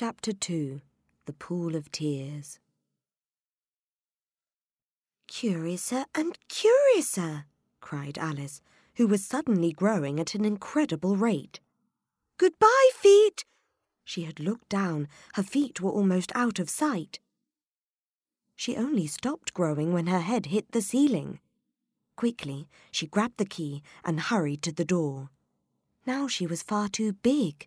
Chapter 2 The Pool of Tears Curiouser and curiouser, cried Alice, who was suddenly growing at an incredible rate. Goodbye, feet! She had looked down. Her feet were almost out of sight. She only stopped growing when her head hit the ceiling. Quickly, she grabbed the key and hurried to the door. Now she was far too big.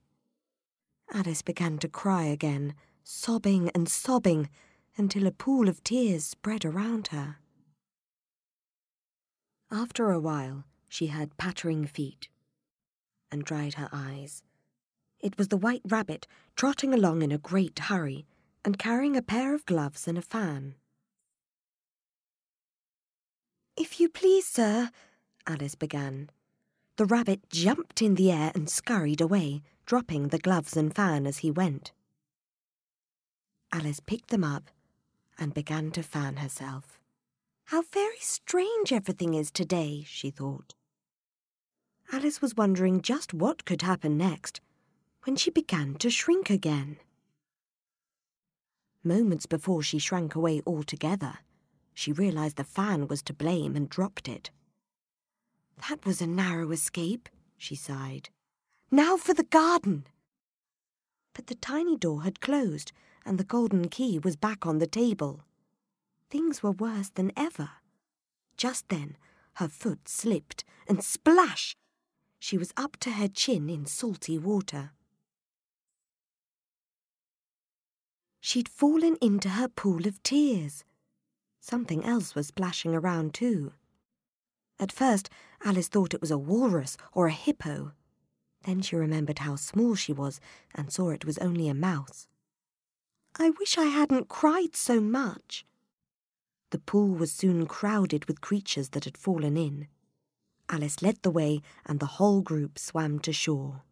Alice began to cry again, sobbing and sobbing, until a pool of tears spread around her. After a while, she heard pattering feet and dried her eyes. It was the White Rabbit trotting along in a great hurry and carrying a pair of gloves and a fan. If you please, sir, Alice began. The rabbit jumped in the air and scurried away, dropping the gloves and fan as he went. Alice picked them up and began to fan herself. How very strange everything is today, she thought. Alice was wondering just what could happen next when she began to shrink again. Moments before she shrank away altogether, she realized the fan was to blame and dropped it. That was a narrow escape, she sighed. Now for the garden! But the tiny door had closed and the golden key was back on the table. Things were worse than ever. Just then, her foot slipped and splash! She was up to her chin in salty water. She'd fallen into her pool of tears. Something else was splashing around too. At first, Alice thought it was a walrus or a hippo. Then she remembered how small she was and saw it was only a mouse. I wish I hadn't cried so much. The pool was soon crowded with creatures that had fallen in. Alice led the way and the whole group swam to shore.